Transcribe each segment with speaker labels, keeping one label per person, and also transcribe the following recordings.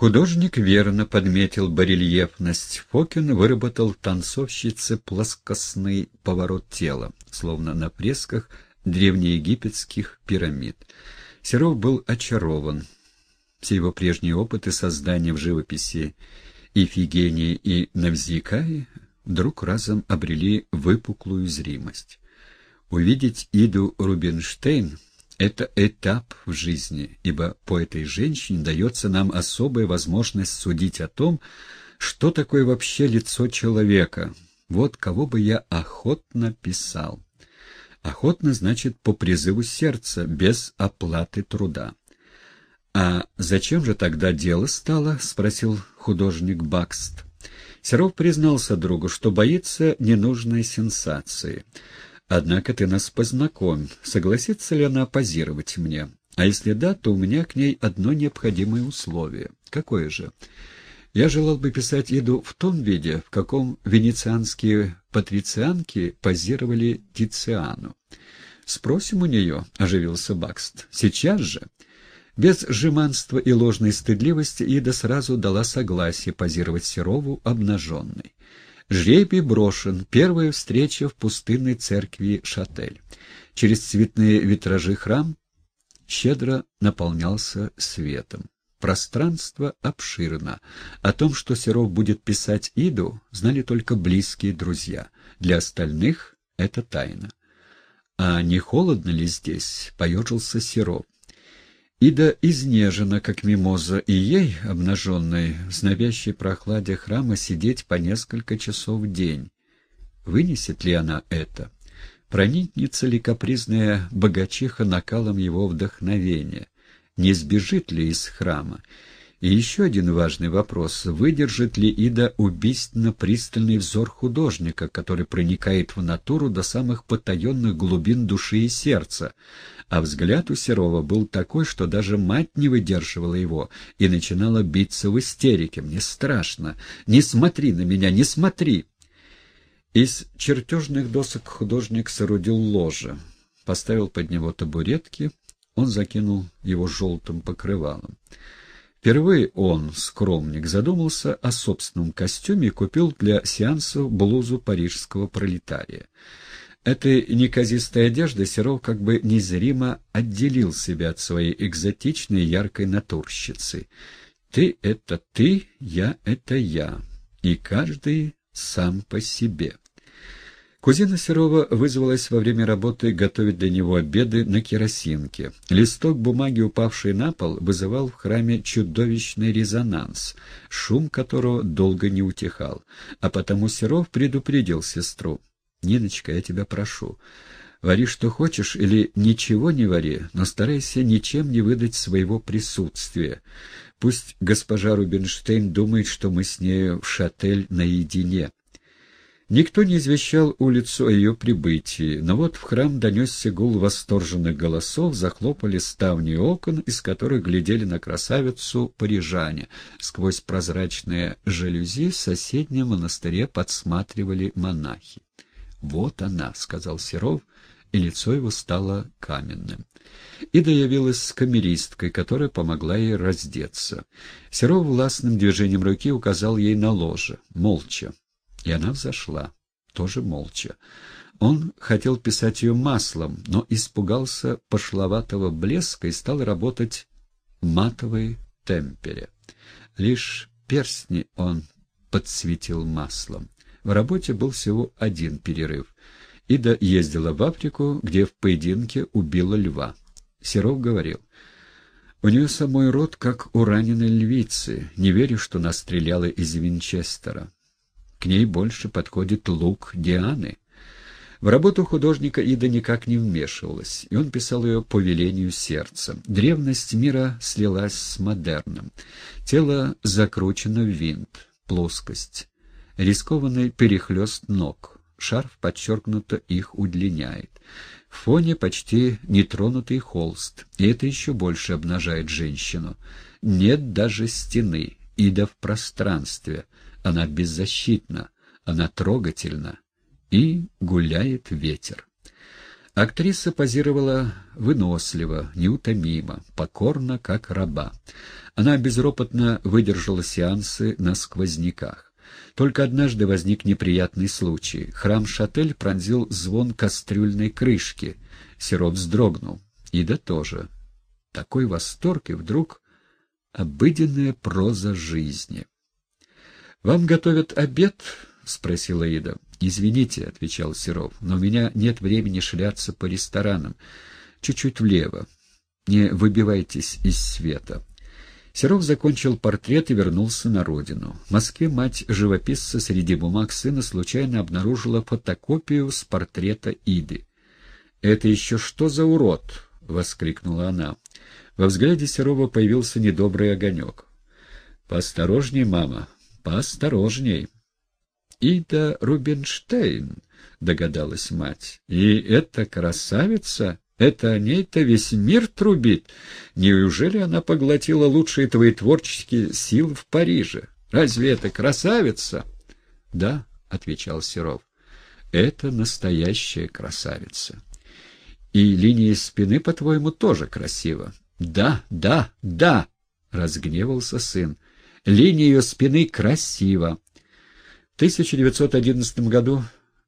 Speaker 1: Художник верно подметил барельефность. Фокин выработал танцовщице плоскостный поворот тела, словно на фресках древнеегипетских пирамид. Серов был очарован. Все его прежние опыты создания в живописи Ифигении и Навзикаи вдруг разом обрели выпуклую зримость. Увидеть Иду Рубинштейн — это этап в жизни, ибо по этой женщине дается нам особая возможность судить о том, что такое вообще лицо человека. Вот кого бы я охотно писал. Охотно значит по призыву сердца, без оплаты труда. «А зачем же тогда дело стало?» — спросил художник Бакст. Серов признался другу, что боится ненужной сенсации. «Однако ты нас познакомь. Согласится ли она позировать мне? А если да, то у меня к ней одно необходимое условие. Какое же?» Я желал бы писать Иду в том виде, в каком венецианские патрицианки позировали Тициану. «Спросим у нее», — оживился Бакст. «Сейчас же». Без жеманства и ложной стыдливости Ида сразу дала согласие позировать Серову обнаженной. Жребий брошен. Первая встреча в пустынной церкви Шатель. Через цветные витражи храм щедро наполнялся светом. Пространство обширно. О том, что Серов будет писать Иду, знали только близкие друзья. Для остальных это тайна. «А не холодно ли здесь?» — поежился Серов. Ида изнежена, как мимоза, и ей, обнаженной, в знобящей прохладе храма сидеть по несколько часов в день. Вынесет ли она это? Проникнется ли капризная богачиха накалом его вдохновения? Не сбежит ли из храма? И еще один важный вопрос. Выдержит ли Ида убийственно пристальный взор художника, который проникает в натуру до самых потаенных глубин души и сердца, а взгляд у Серова был такой, что даже мать не выдерживала его и начинала биться в истерике. «Мне страшно! Не смотри на меня, не смотри!» Из чертежных досок художник соорудил ложе, поставил под него табуретки, он закинул его желтым покрывалом. Впервые он, скромник, задумался о собственном костюме и купил для сеансов блузу парижского пролетария. Этой неказистой одеждой Серов как бы незримо отделил себя от своей экзотичной яркой натурщицы. «Ты — это ты, я — это я, и каждый сам по себе». Кузина Серова вызвалась во время работы готовить для него обеды на керосинке. Листок бумаги, упавший на пол, вызывал в храме чудовищный резонанс, шум которого долго не утихал. А потому Серов предупредил сестру. Ниночка, я тебя прошу, вари что хочешь или ничего не вари, но старайся ничем не выдать своего присутствия. Пусть госпожа Рубинштейн думает, что мы с нею в шатель наедине. Никто не извещал улицу о ее прибытии, но вот в храм донесся гул восторженных голосов, захлопали ставни окон, из которых глядели на красавицу парижане. Сквозь прозрачные жалюзи в соседнем монастыре подсматривали монахи. «Вот она», — сказал Серов, и лицо его стало каменным. Ида явилась с камеристкой, которая помогла ей раздеться. Серов властным движением руки указал ей на ложе, молча, и она взошла, тоже молча. Он хотел писать ее маслом, но испугался пошловатого блеска и стал работать матовой темпере. Лишь перстни он подсветил маслом. В работе был всего один перерыв. Ида ездила в Африку, где в поединке убила льва. Серов говорил, «У нее самой рот, как у раненой львицы. Не верю, что она стреляла из Винчестера. К ней больше подходит лук Дианы». В работу художника Ида никак не вмешивалась, и он писал ее по велению сердца. Древность мира слилась с модерном. Тело закручено в винт, плоскость. Рискованный перехлест ног. Шарф подчеркнуто их удлиняет. В фоне почти нетронутый холст, и это еще больше обнажает женщину. Нет даже стены, ида в пространстве. Она беззащитна, она трогательна. И гуляет ветер. Актриса позировала выносливо, неутомимо, покорно, как раба. Она безропотно выдержала сеансы на сквозняках. Только однажды возник неприятный случай. Храм Шатель пронзил звон кастрюльной крышки. Сироп вздрогнул. Ида тоже. Такой восторг, и вдруг обыденная проза жизни. «Вам готовят обед?» — спросила Ида. «Извините», — отвечал Серов, — «но у меня нет времени шляться по ресторанам. Чуть-чуть влево. Не выбивайтесь из света». Серов закончил портрет и вернулся на родину. В Москве мать живописца среди бумаг сына случайно обнаружила фотокопию с портрета Иды. «Это еще что за урод?» — воскликнула она. Во взгляде Серова появился недобрый огонек. «Поосторожней, мама, поосторожней». Ида Рубинштейн, — догадалась мать. — И эта красавица, это о ней-то весь мир трубит. Неужели она поглотила лучшие твои творческие силы в Париже? Разве это красавица? — Да, — отвечал Серов, — это настоящая красавица. И линия спины, по-твоему, тоже красива. — Да, да, да, — разгневался сын. Линия ее спины красива. 1911 году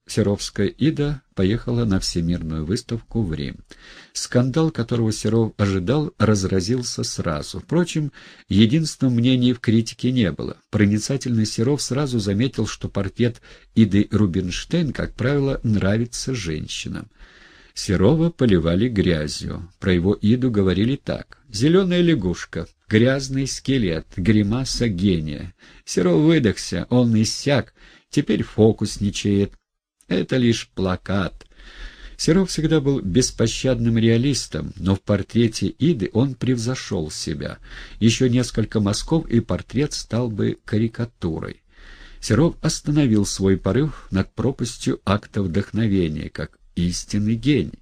Speaker 1: Серовская Ида поехала на Всемирную выставку в Рим. Скандал, которого Серов ожидал, разразился сразу. Впрочем, единственного мнения в критике не было. Проницательный Серов сразу заметил, что портрет Иды Рубинштейн, как правило, нравится женщинам. Серова поливали грязью. Про его Иду говорили так. «Зеленая лягушка, грязный скелет, гримаса гения». Серов выдохся, он иссяк, теперь фокусничает. Это лишь плакат. Серов всегда был беспощадным реалистом, но в портрете Иды он превзошел себя. Еще несколько мазков, и портрет стал бы карикатурой. Серов остановил свой порыв над пропастью акта вдохновения, как истинный гений.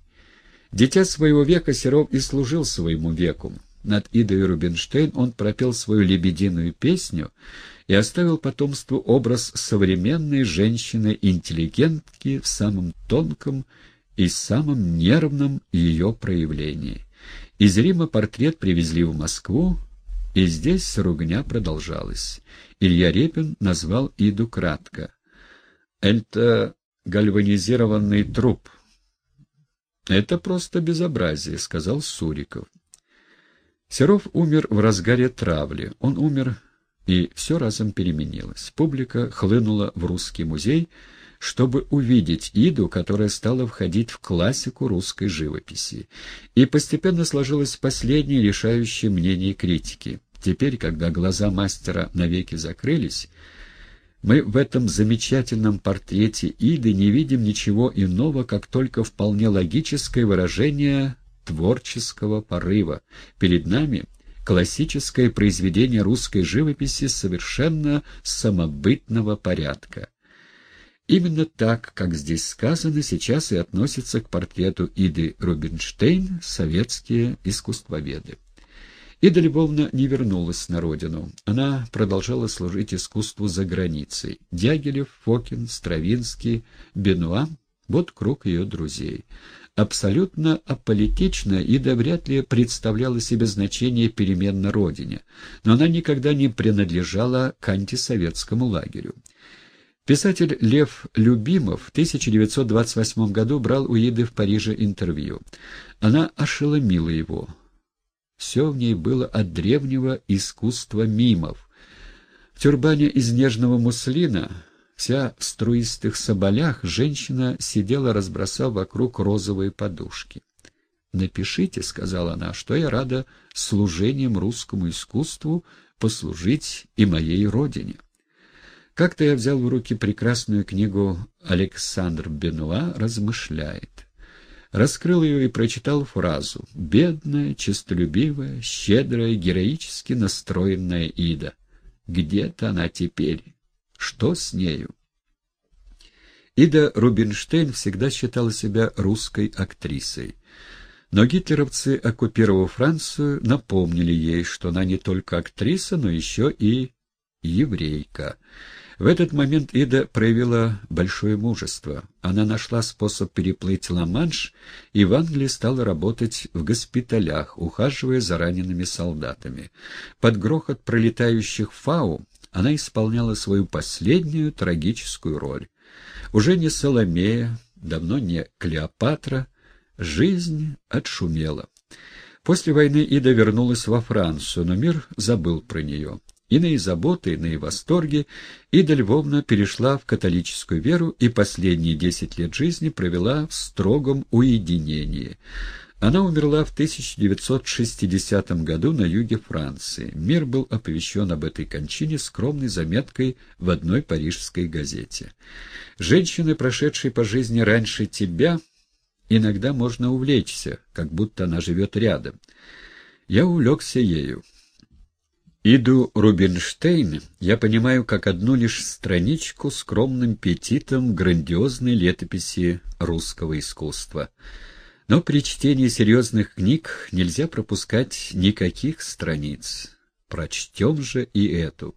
Speaker 1: Дитя своего века Серов и служил своему веку. Над Идой Рубинштейн он пропел свою лебединую песню и оставил потомству образ современной женщины-интеллигентки в самом тонком и самом нервном ее проявлении. Из Рима портрет привезли в Москву, и здесь ругня продолжалась. Илья Репин назвал Иду кратко. «Это гальванизированный труп». «Это просто безобразие», — сказал Суриков. Серов умер в разгаре травли. Он умер, и все разом переменилось. Публика хлынула в русский музей, чтобы увидеть Иду, которая стала входить в классику русской живописи. И постепенно сложилось последнее решающее мнение критики. Теперь, когда глаза мастера навеки закрылись, мы в этом замечательном портрете Иды не видим ничего иного, как только вполне логическое выражение творческого порыва. Перед нами классическое произведение русской живописи совершенно самобытного порядка. Именно так, как здесь сказано, сейчас и относятся к портрету Иды Рубинштейн советские искусствоведы. Ида Львовна не вернулась на родину. Она продолжала служить искусству за границей. Дягилев, Фокин, Стравинский, Бенуа — вот круг ее друзей. Абсолютно аполитично Ида вряд ли представляла себе значение перемен на родине, но она никогда не принадлежала к антисоветскому лагерю. Писатель Лев Любимов в 1928 году брал у Иды в Париже интервью. Она ошеломила его. Все в ней было от древнего искусства мимов. В тюрбане из нежного муслина, вся в струистых соболях, женщина сидела, разбросав вокруг розовые подушки. «Напишите», — сказала она, — «что я рада служением русскому искусству послужить и моей родине». Как-то я взял в руки прекрасную книгу «Александр Бенуа размышляет» раскрыл ее и прочитал фразу «Бедная, честолюбивая, щедрая, героически настроенная Ида. Где-то она теперь. Что с нею?» Ида Рубинштейн всегда считала себя русской актрисой. Но гитлеровцы, оккупировав Францию, напомнили ей, что она не только актриса, но еще и еврейка. В этот момент Ида проявила большое мужество. Она нашла способ переплыть Ла-Манш и в Англии стала работать в госпиталях, ухаживая за ранеными солдатами. Под грохот пролетающих фау она исполняла свою последнюю трагическую роль. Уже не Соломея, давно не Клеопатра, жизнь отшумела. После войны Ида вернулась во Францию, но мир забыл про нее. Иные заботы, иные восторги, Ида Львовна перешла в католическую веру и последние десять лет жизни провела в строгом уединении. Она умерла в 1960 году на юге Франции. Мир был оповещен об этой кончине скромной заметкой в одной парижской газете. «Женщины, прошедшие по жизни раньше тебя, иногда можно увлечься, как будто она живет рядом. Я увлекся ею. Иду Рубинштейн я понимаю как одну лишь страничку скромным петитом грандиозной летописи русского искусства». Но при чтении серьезных книг нельзя пропускать никаких страниц. Прочтем же и эту.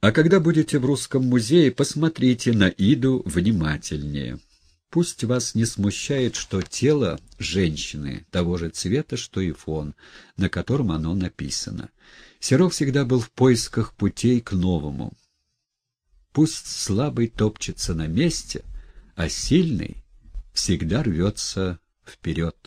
Speaker 1: А когда будете в Русском музее, посмотрите на Иду внимательнее. Пусть вас не смущает, что тело женщины того же цвета, что и фон, на котором оно написано. Серов всегда был в поисках путей к новому. Пусть слабый топчется на месте, а сильный всегда рвется вперед.